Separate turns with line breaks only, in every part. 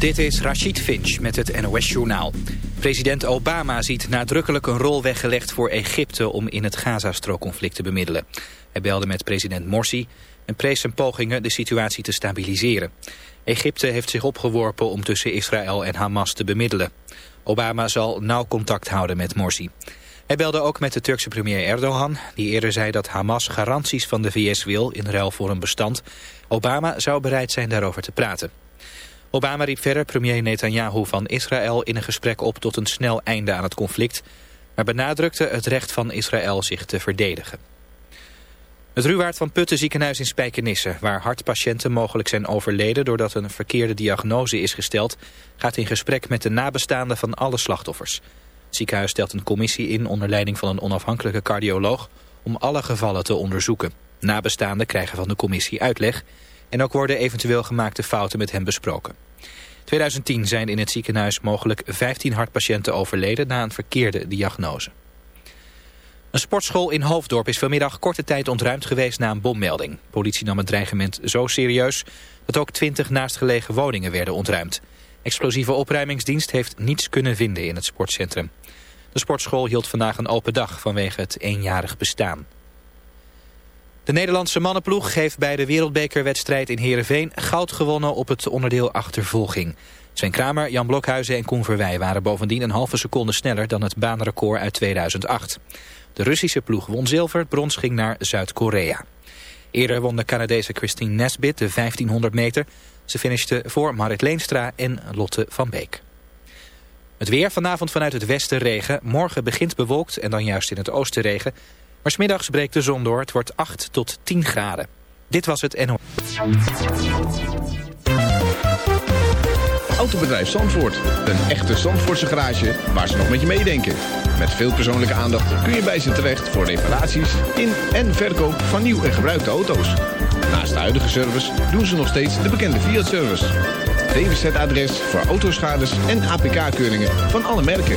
Dit is Rachid Finch met het NOS-journaal. President Obama ziet nadrukkelijk een rol weggelegd voor Egypte... om in het Gazastrookconflict te bemiddelen. Hij belde met president Morsi en prees zijn pogingen de situatie te stabiliseren. Egypte heeft zich opgeworpen om tussen Israël en Hamas te bemiddelen. Obama zal nauw contact houden met Morsi. Hij belde ook met de Turkse premier Erdogan... die eerder zei dat Hamas garanties van de VS wil in ruil voor een bestand. Obama zou bereid zijn daarover te praten. Obama riep verder premier Netanyahu van Israël in een gesprek op tot een snel einde aan het conflict, maar benadrukte het recht van Israël zich te verdedigen. Het Ruwaard van Putten ziekenhuis in Spijkenisse, waar hartpatiënten mogelijk zijn overleden doordat een verkeerde diagnose is gesteld, gaat in gesprek met de nabestaanden van alle slachtoffers. Het ziekenhuis stelt een commissie in onder leiding van een onafhankelijke cardioloog om alle gevallen te onderzoeken. Nabestaanden krijgen van de commissie uitleg en ook worden eventueel gemaakte fouten met hem besproken. 2010 zijn in het ziekenhuis mogelijk 15 hartpatiënten overleden na een verkeerde diagnose. Een sportschool in Hoofddorp is vanmiddag korte tijd ontruimd geweest na een bommelding. Politie nam het dreigement zo serieus dat ook 20 naastgelegen woningen werden ontruimd. Explosieve opruimingsdienst heeft niets kunnen vinden in het sportcentrum. De sportschool hield vandaag een open dag vanwege het eenjarig bestaan. De Nederlandse mannenploeg heeft bij de wereldbekerwedstrijd in Heerenveen goud gewonnen op het onderdeel achtervolging. Sven Kramer, Jan Blokhuizen en Koen Verwij waren bovendien een halve seconde sneller dan het baanrecord uit 2008. De Russische ploeg won zilver, brons ging naar Zuid-Korea. Eerder won de Canadese Christine Nesbit de 1500 meter. Ze finishte voor Marit Leenstra en Lotte van Beek. Het weer vanavond vanuit het westen regen. Morgen begint bewolkt en dan juist in het oosten regen. Maar breekt de zon door. Het wordt 8 tot 10 graden. Dit was het NO.
Autobedrijf Zandvoort. Een echte Zandvoortse garage waar ze nog met je meedenken. Met veel persoonlijke aandacht kun je bij ze terecht voor reparaties in en verkoop van nieuw en gebruikte auto's. Naast de huidige service doen ze nog steeds de bekende Fiat-service. DWZ-adres voor autoschades en APK-keuringen van alle merken.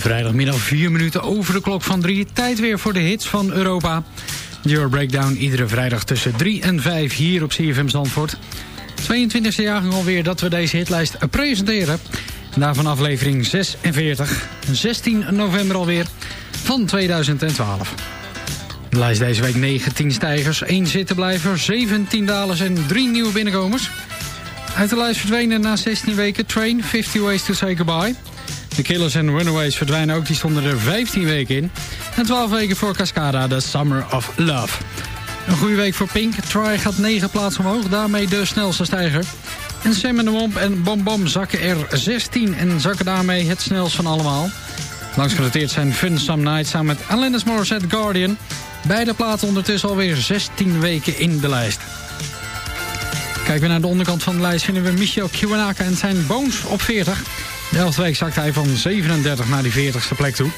Vrijdagmiddag 4 minuten over de klok van 3. Tijd weer voor de hits van Europa. Euro Breakdown iedere vrijdag tussen 3 en 5 hier op CFM Zandvoort. 22e jaargang alweer dat we deze hitlijst presenteren. Daarvan aflevering 46. 16 november alweer van 2012. De lijst deze week 19 stijgers, 1 zittenblijver, 17 dalers en 3 nieuwe binnenkomers. Uit de lijst verdwenen na 16 weken Train, 50 Ways to Say Goodbye. De Killers en Runaways verdwijnen ook, die stonden er 15 weken in. En 12 weken voor Cascada, The Summer of Love. Een goede week voor Pink. Try gaat 9 plaatsen omhoog, daarmee de snelste stijger. En Sam en de Womp en Bom zakken er 16 en zakken daarmee het snelst van allemaal. Langs genoteerd zijn Fun Some Night samen met Alanis Morissette Guardian. Beide platen ondertussen alweer 16 weken in de lijst. Kijken we naar de onderkant van de lijst vinden we Michio Kiwanaka en zijn Bones op 40. De elfde week zakt hij van 37 naar die 40ste plek toe.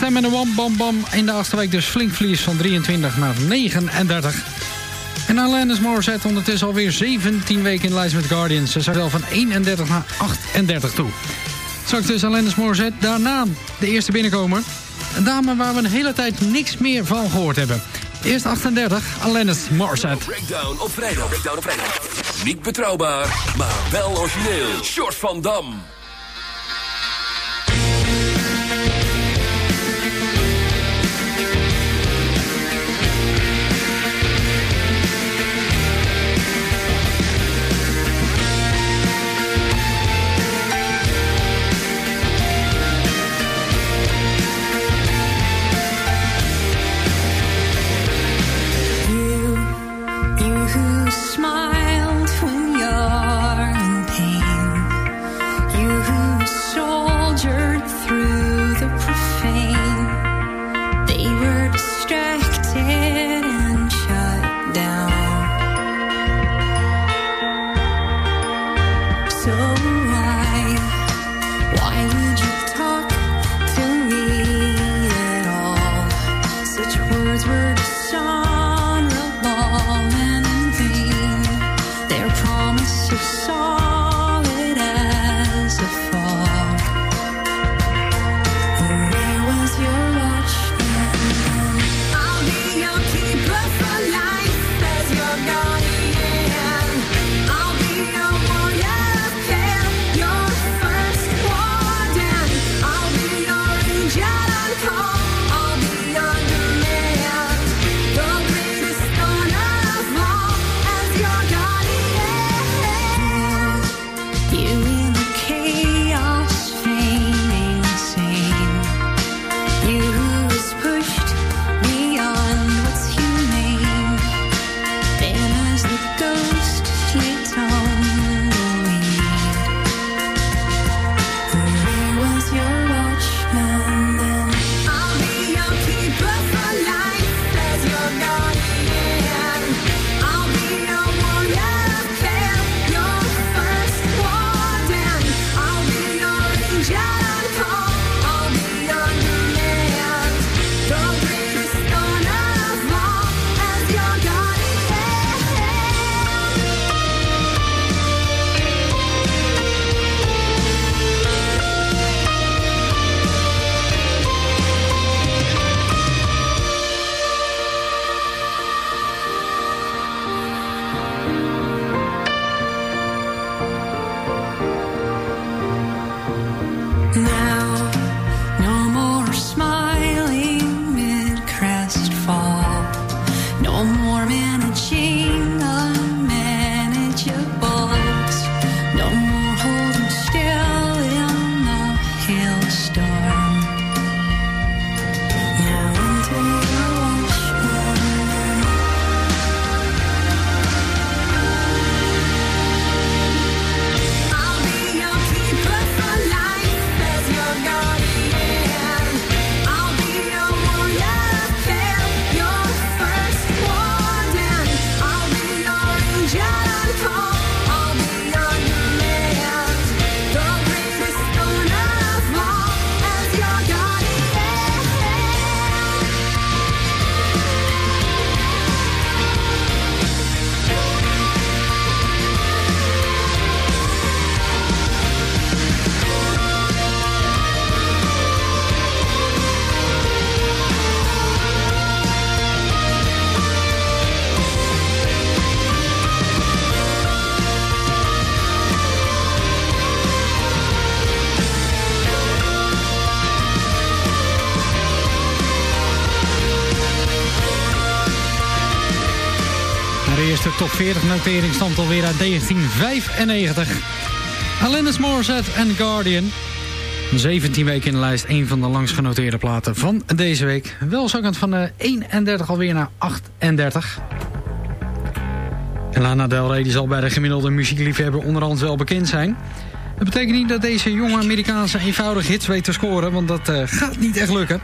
Sam en de Wam Bam Bam in de achtste week dus flink verlies van 23 naar 39. En Alanis Morissette ondertussen alweer 17 weken in lijst met Guardians. Ze zakt wel van 31 naar 38 toe. Straks dus Alanis Morissette. Daarna de eerste binnenkomer. Een dame waar we een hele tijd niks meer van gehoord hebben. Eerst 38, Alanis Morissette.
Breakdown op vrijdag. Breakdown op vrijdag. Niet betrouwbaar, maar wel origineel. Short van Dam.
40 notering stamt alweer uit 1995. Alanis Morissette en Guardian. 17 weken in de lijst, een van de langst genoteerde platen van deze week. Wel zakkend van de 31 alweer naar 38. En Lana Del Rey die zal bij de gemiddelde muziekliefhebber onderhand wel bekend zijn. Dat betekent niet dat deze jonge Amerikaanse eenvoudig hits weet te scoren, want dat eh, gaat niet echt lukken.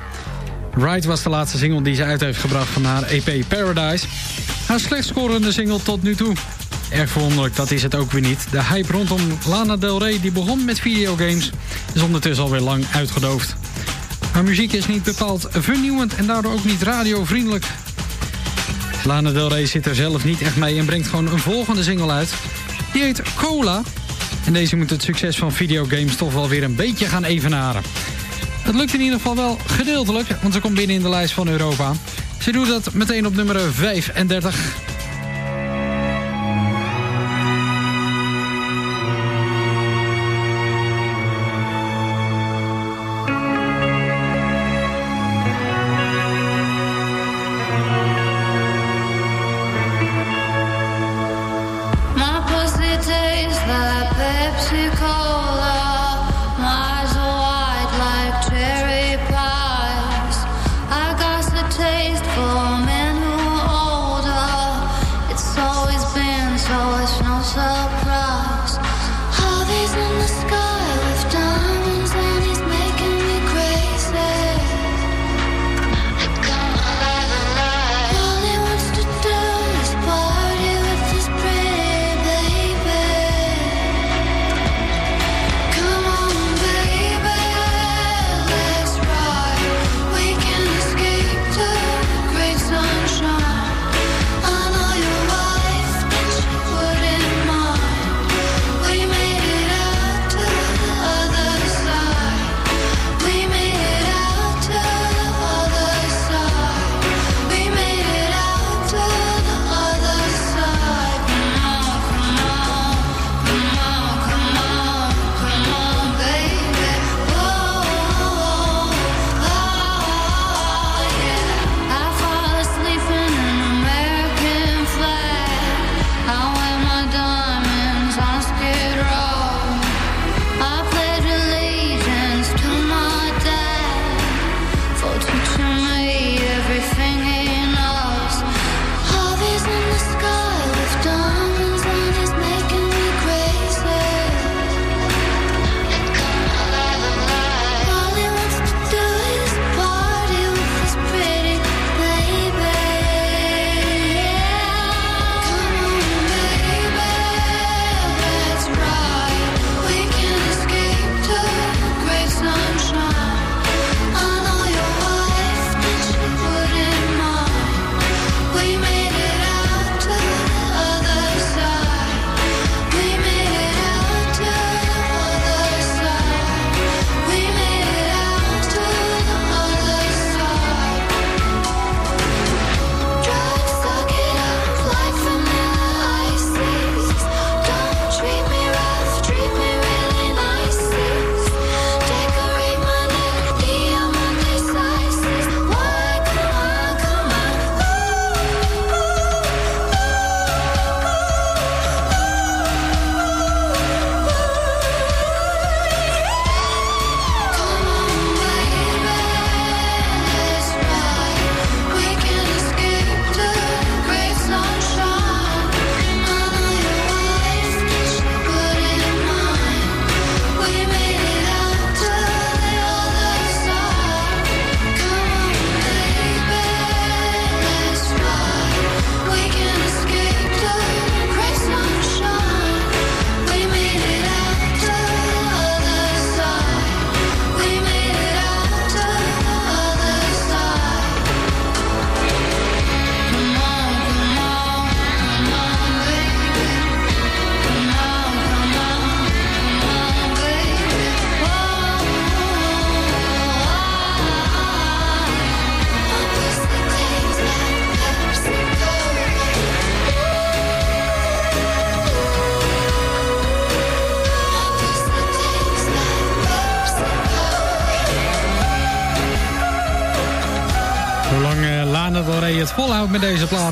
Ride was de laatste single die ze uit heeft gebracht van haar EP Paradise. Haar slecht scorende single tot nu toe. Erg verwonderlijk, dat is het ook weer niet. De hype rondom Lana Del Rey, die begon met videogames, is ondertussen alweer lang uitgedoofd.
Haar muziek is niet bepaald vernieuwend en daardoor ook niet radiovriendelijk. Lana Del Rey zit er zelf niet echt mee en brengt gewoon een volgende single uit. Die heet Cola. En deze moet het succes van videogames toch wel weer een beetje gaan evenaren. Het lukt in ieder geval wel gedeeltelijk, want ze komt binnen in de lijst van Europa. Ze doet dat meteen op nummer 35.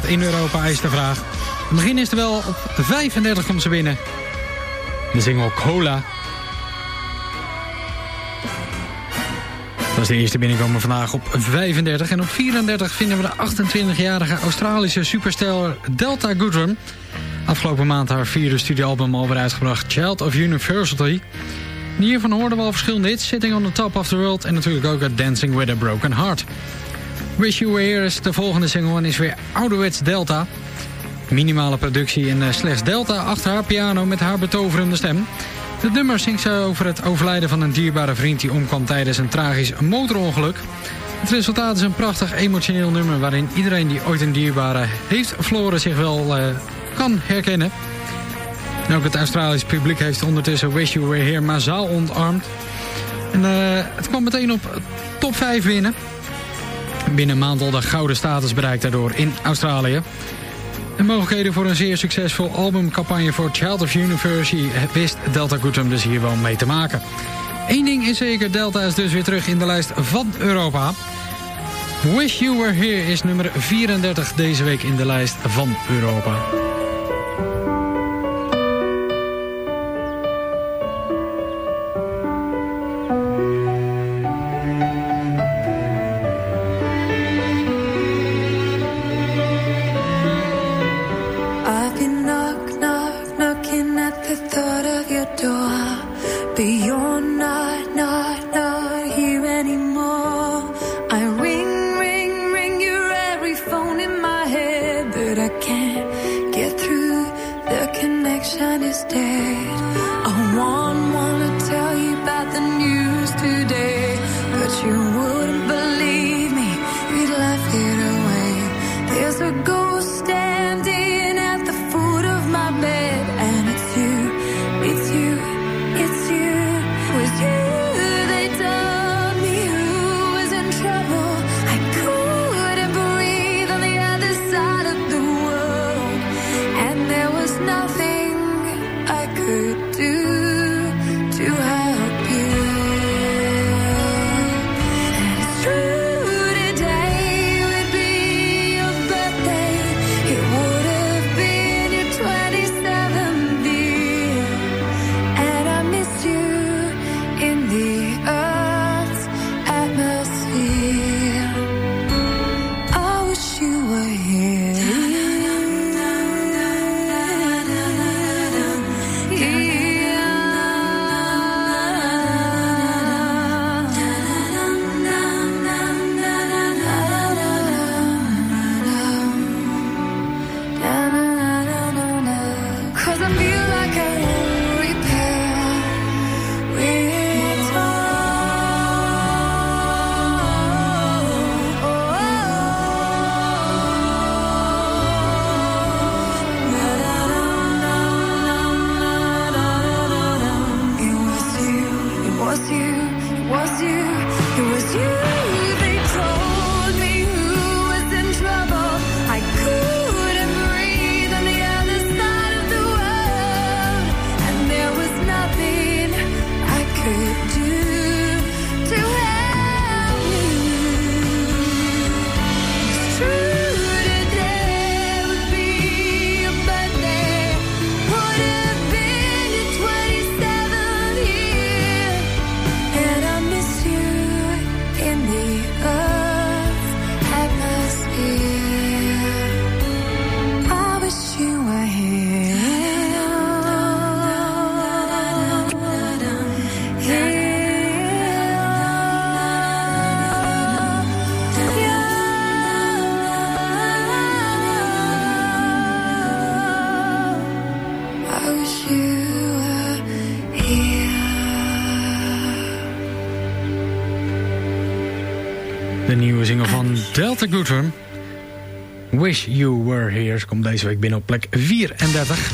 In
Europa is de vraag. Het begin is er wel op 35 komt ze binnen. De single Cola. Dat is de eerste binnenkomer vandaag op 35. En op 34 vinden we de 28-jarige Australische superster Delta Goodrum. Afgelopen maand haar vierde studioalbum al weer uitgebracht, Child of University. En hiervan hoorden we al verschillende hits, Sitting on the Top of the World... en natuurlijk ook Dancing with a Broken Heart. Wish You Were Here is de volgende single en is weer ouderwets Delta. Minimale productie en eh, slechts Delta achter haar piano met haar betoverende stem.
Het nummer zingt ze over het overlijden van een dierbare vriend... die omkwam tijdens een tragisch motorongeluk. Het resultaat is een prachtig emotioneel nummer... waarin iedereen die ooit een dierbare heeft verloren zich wel eh, kan herkennen. En ook het Australisch publiek heeft ondertussen Wish You Were Here massaal ontarmd. En eh, het kwam meteen op top 5 binnen. Binnen een maand al de gouden status bereikt daardoor in Australië. De mogelijkheden voor een zeer succesvol albumcampagne voor Child of University wist Delta Goodham dus hier wel mee te maken. Eén ding is zeker, Delta is dus weer terug in de lijst van Europa. Wish You Were Here is nummer 34 deze week in de lijst van Europa.
Wish You Were Here.
Ze komt deze week binnen op plek 34.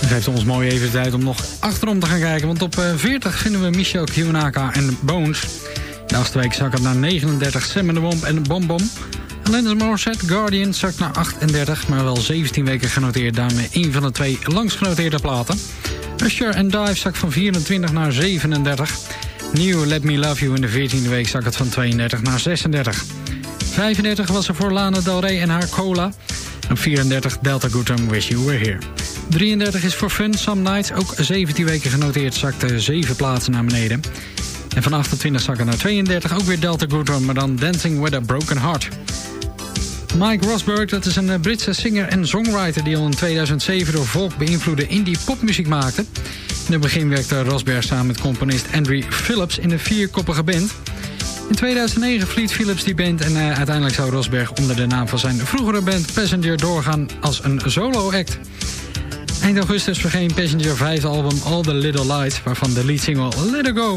Het heeft ons mooi even tijd om nog achterom te gaan kijken. Want op eh, 40 vinden we Michel Kiwanaka en Bones. De achtste week zak naar 39. Sam en de Womp en Bom Bom. Alanis Morissette, Guardian, zakt naar 38. Maar wel 17 weken genoteerd. Daarmee een van de twee langst genoteerde platen. Usher en Dive zakt van 24 naar 37. Nieuw Let Me Love You in de 14e week zak het van 32 naar 36. 35 was er voor Lana Del Rey en haar Cola. En 34 Delta Goodham Wish You Were Here. 33 is voor Fun Some Nights, ook 17 weken genoteerd, zakte 7 plaatsen naar beneden. En van 28 zakken naar 32, ook weer Delta Goodham, maar dan Dancing With A Broken Heart. Mike Rosberg, dat is een eh, Britse singer en songwriter... die al in 2007 door volk beïnvloede indie popmuziek maakte. In het begin werkte Rosberg samen met componist Andrew Phillips in een vierkoppige band. In 2009 verliet Phillips die band en eh, uiteindelijk zou Rosberg onder de naam van zijn vroegere band Passenger doorgaan als een solo-act.
Eind augustus verscheen Passenger 5 album All the Little Lights... waarvan de leadsingle Let It Go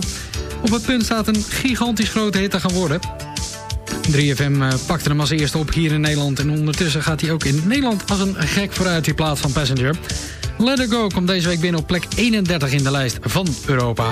op het punt staat een gigantisch grote hit te gaan worden. 3FM eh, pakte hem als eerste op hier in Nederland... en ondertussen gaat hij ook in Nederland als een gek vooruit die plaats van Passenger. Let Go komt deze week binnen op plek 31 in de lijst van Europa.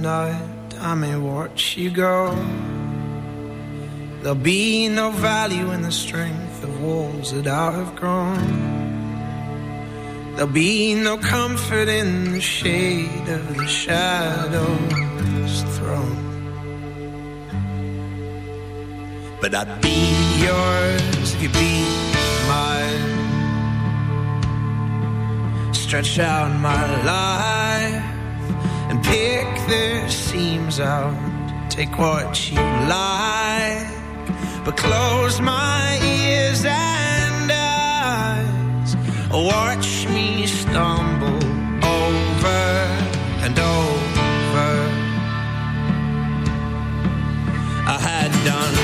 night, I may watch you go. There'll be no value in the strength of walls that I have grown. There'll be no comfort in the shade of the shadow's thrown. But I'd be yours if you'd be mine. Stretch out my life and pick their seams out. Take what you like, but close my ears and eyes. Watch me stumble over and over. I had done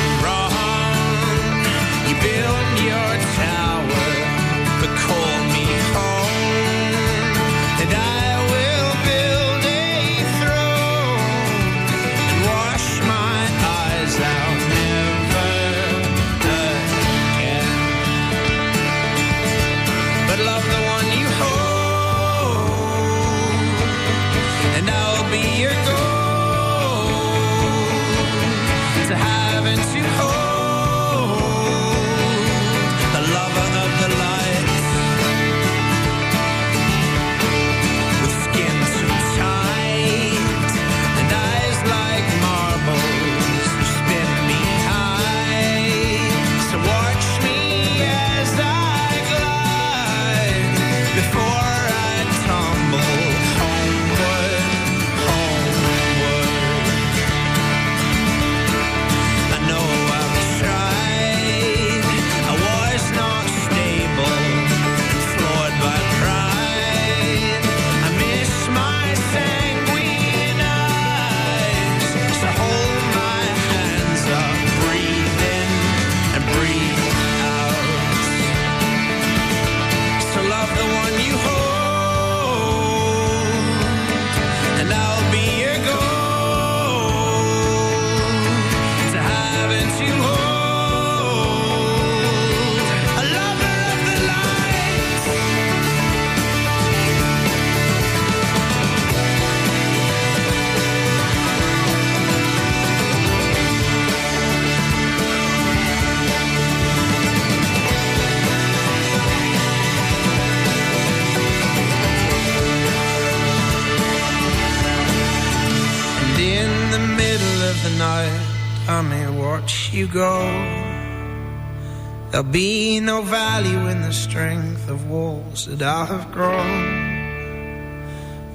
There'll be no value in the strength of walls that I have grown.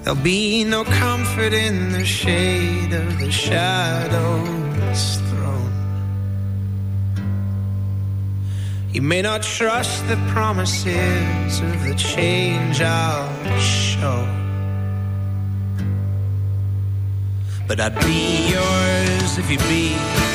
There'll be no comfort in the shade of the shadow's thrown. You may not trust the promises of the change I'll show. But I'd be yours if you'd be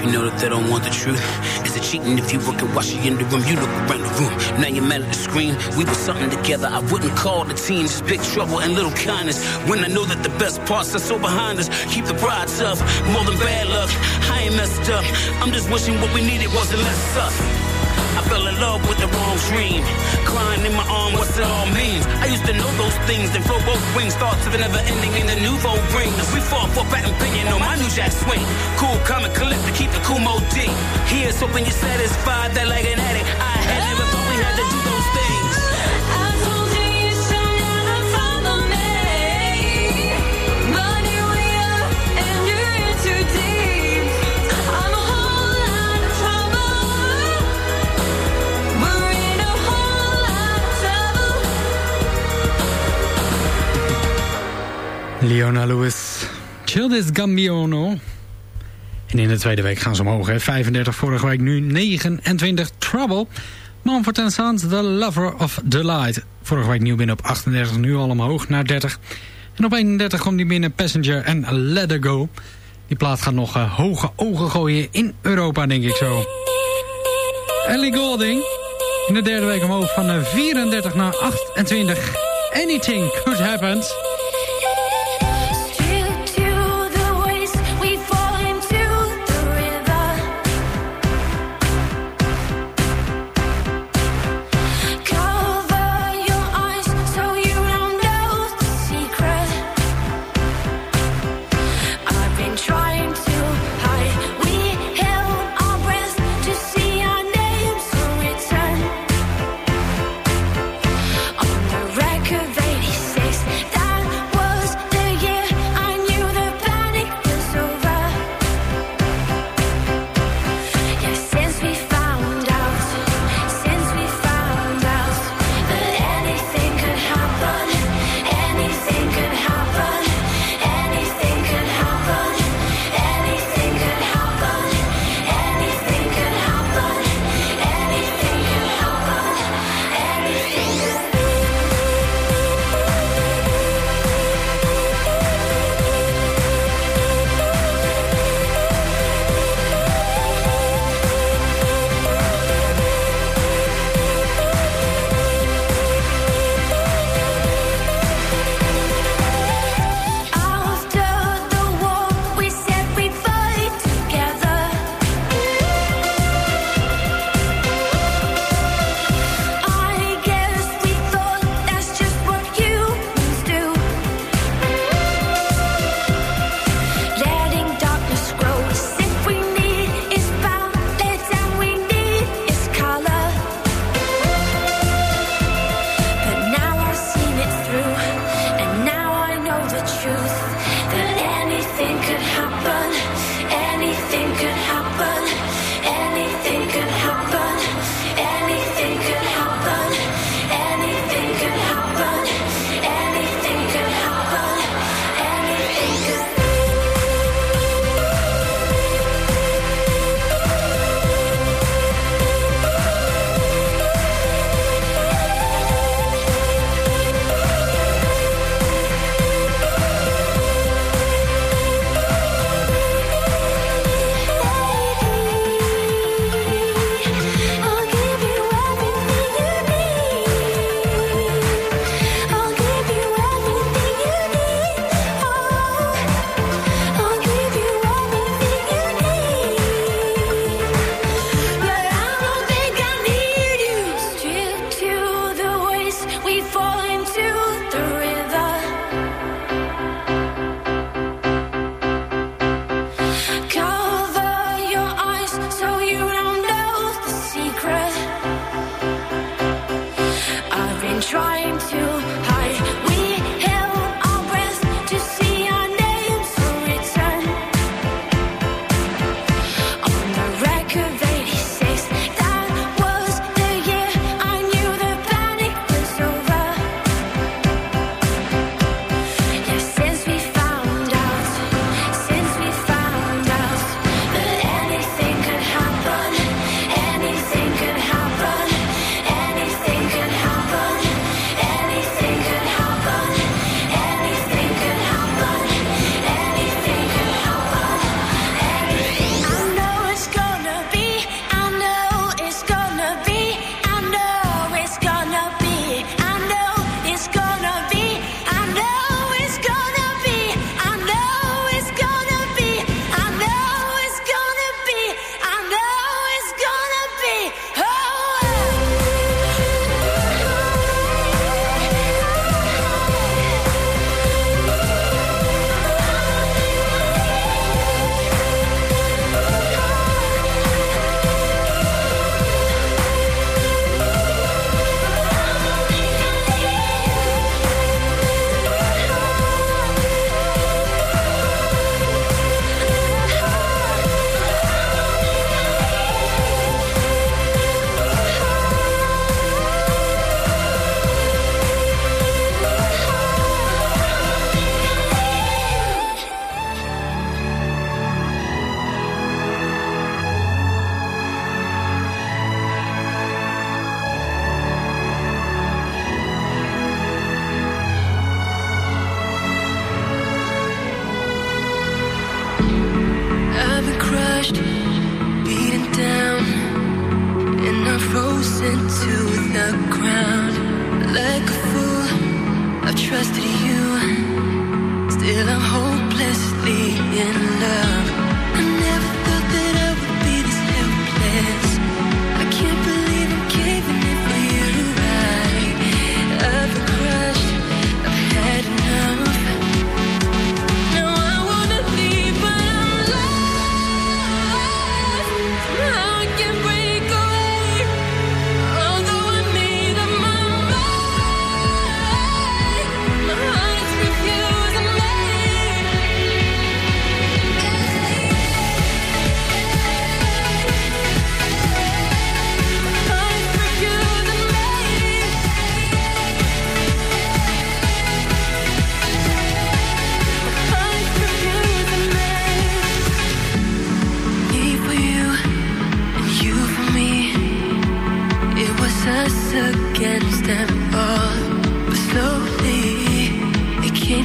you
know that they don't want the truth? Is it cheating if you work and watch you in the room? You look around the room, now you're mad at the screen. We were something together, I wouldn't call the team just big trouble and little kindness. When I know that the best parts are so behind us, keep the pride tough, more than bad luck. I ain't messed up, I'm just wishing what we needed wasn't less sus. I fell in love with the wrong dream. Crying in my arm, what's it all mean? I used to know those things, then flow both wings. Thoughts of it never ending in the nouveau ring. We fought for patent opinion on my new jack swing. Cool, calm, and collect to keep the cool mode deep. Here's hoping you're satisfied that like an addict. I had never thought we had to do those things.
Leona Lewis. Childis Gambiono. En in de tweede week gaan ze omhoog. Hè. 35 vorige week, nu 29. Trouble. Manford Sons, The Lover of Delight. Vorige week nieuw binnen op 38, nu al omhoog naar 30. En op 31 komt die binnen Passenger en Let Go. Die plaat gaat nog eh, hoge ogen gooien in Europa, denk ik zo. Ellie Golding. In de derde week omhoog van eh, 34 naar 28. Anything could happen.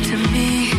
To me.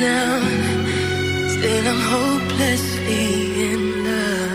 Down. Still, I'm hopelessly in love.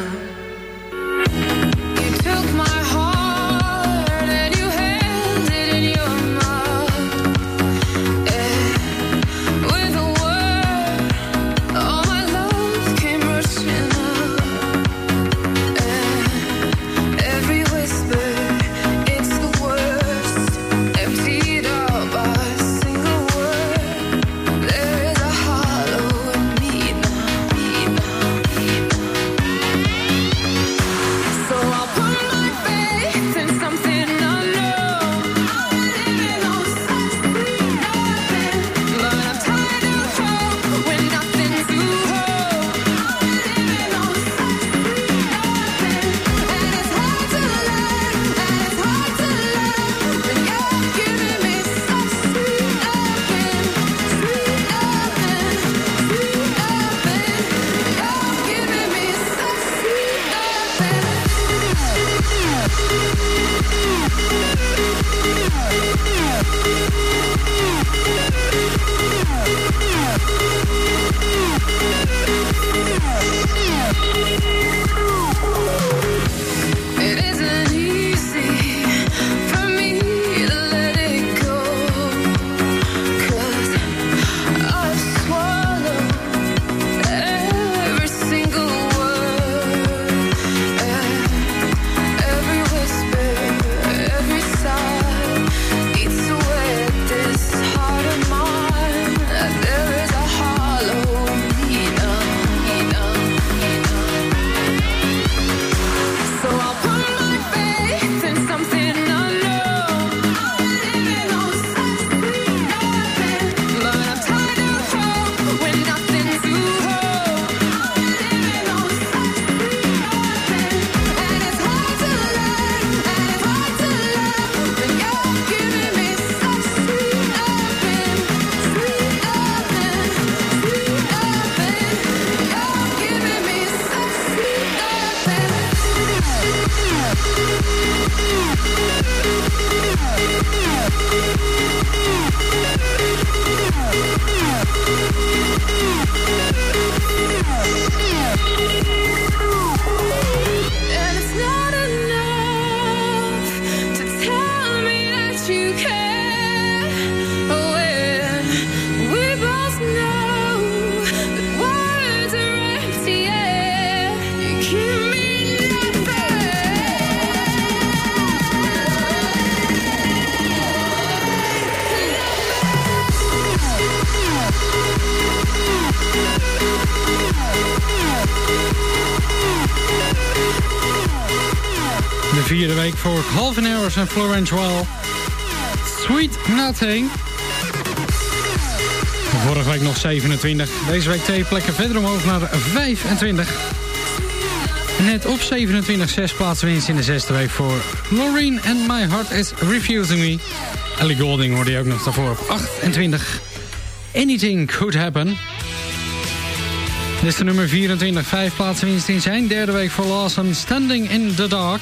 Florence Wall. Sweet Nothing. Vorige week nog 27. Deze week twee plekken verder omhoog naar 25. Net op 27, zes plaatsen winst in de zesde week voor Loreen and My Heart Is Refusing Me. Ellie Golding hoorde je ook nog daarvoor op 28. Anything Could Happen. Dit is de nummer 24, vijf plaatsen winst in zijn derde week voor Lawson Standing in the Dark.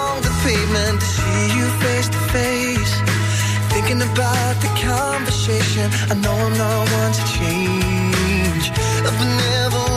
about the conversation. I know I'm not one to change. I've never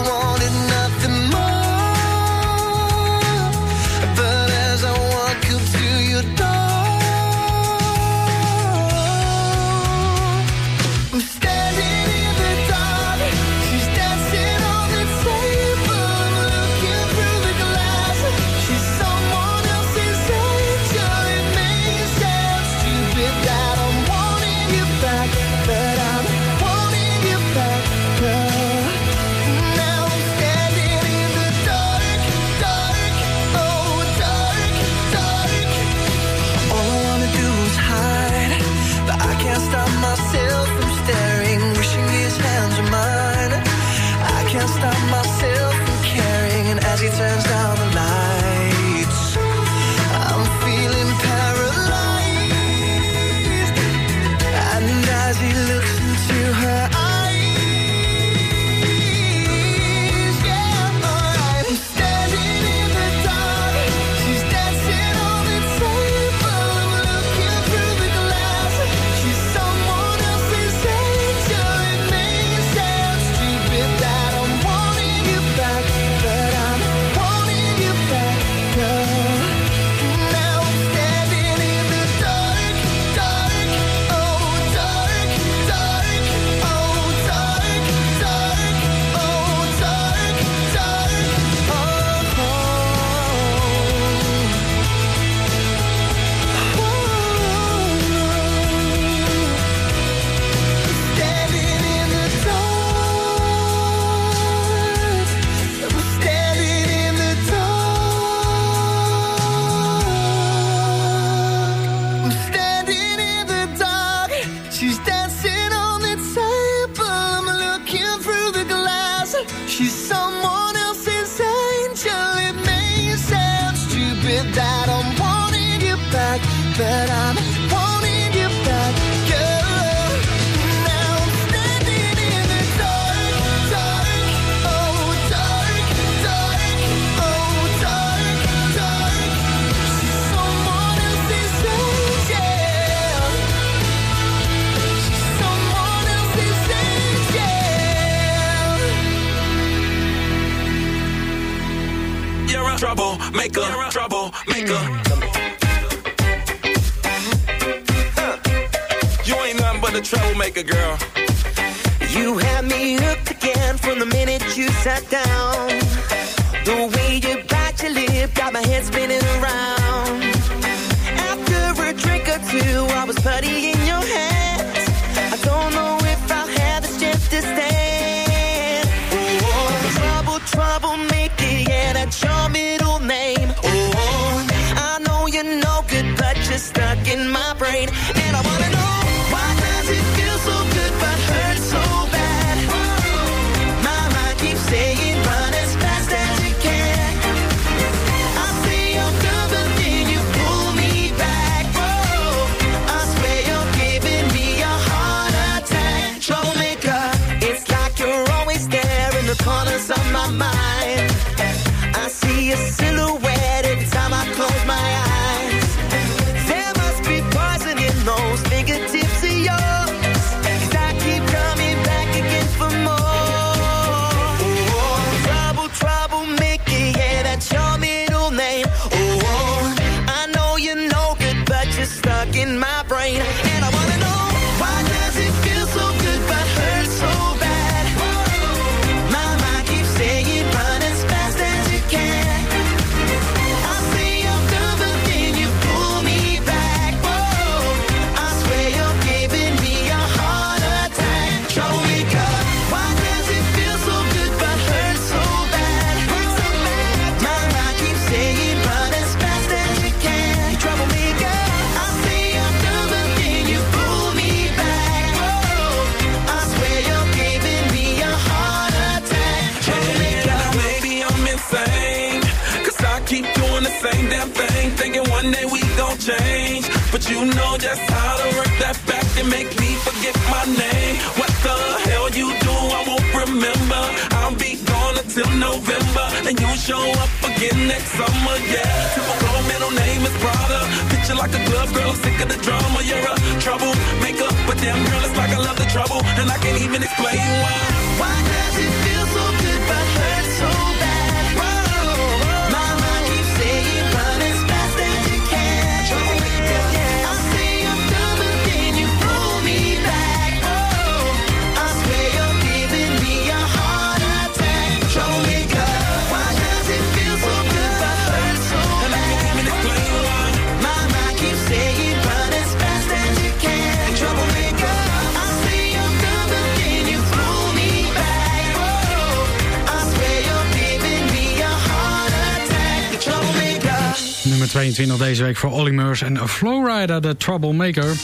23 deze week voor Olly Murs en Flowrider, de Troublemaker.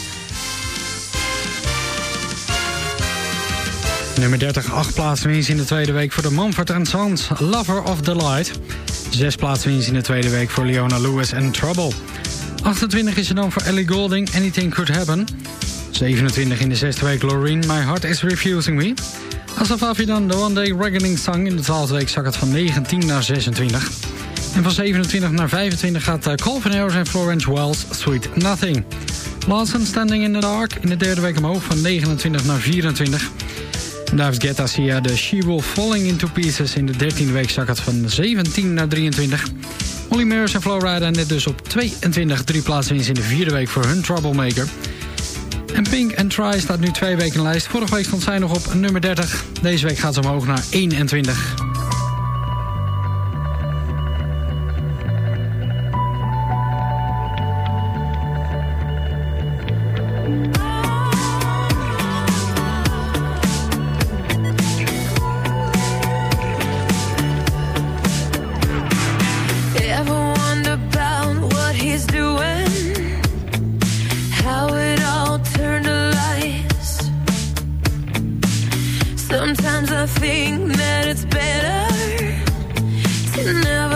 Nummer 30, 8 plaatsen winst in de tweede week voor de Manfred Sons, Lover of the Light. 6 plaatsen winst in de tweede week voor Leona Lewis en Trouble. 28 is er dan voor Ellie Golding, Anything Could Happen. 27 in de zesde week Loreen, My Heart Is Refusing Me. Asaf dan de One Day Reckoning Song in de twaalfde week zak het van 19 naar 26. En van 27 naar 25 gaat eh, Calvin Harris en Florence Wells Sweet Nothing. Last One Standing in the Dark in de derde week omhoog van 29 naar 24. David Guetta Sia de She Falling Into Pieces in de dertiende week zak het van 17 naar 23. Molly Mears en Flowrider net dus op 22 drie plaatsen in de vierde week voor hun Troublemaker. En Pink and Try staat nu twee weken in de lijst. Vorige week stond zij nog op nummer 30. Deze week gaat ze omhoog naar 21.
Sometimes I think that it's better to never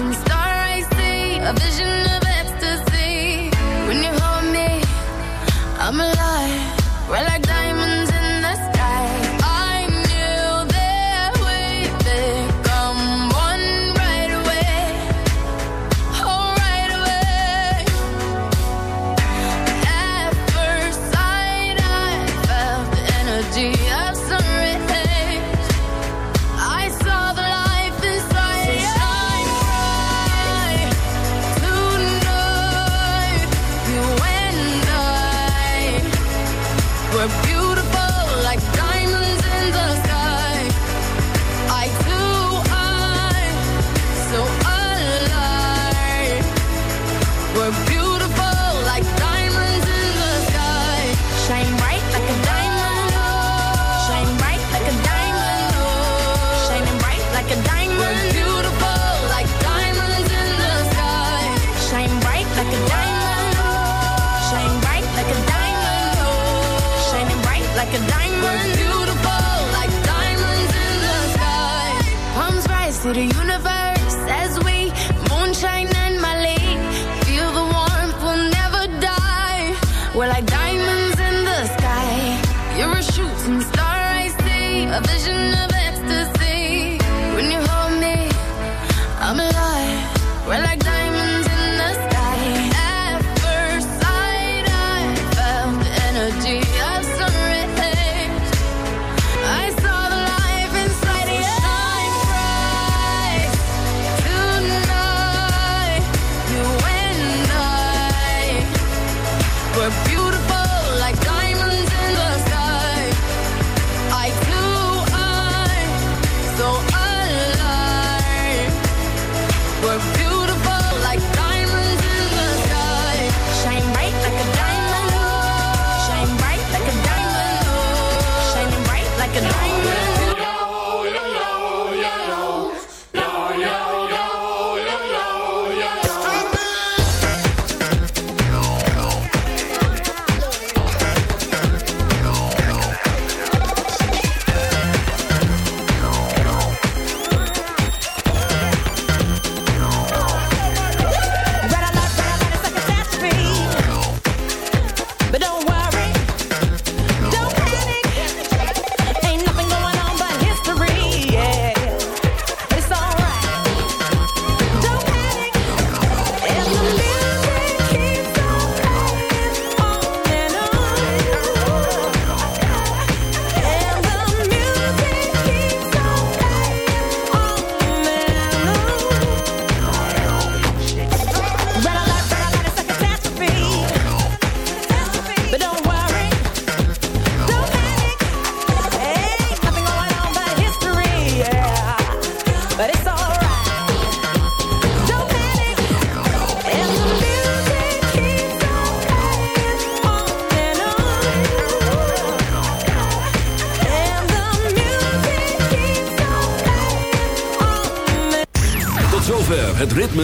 and
stuff.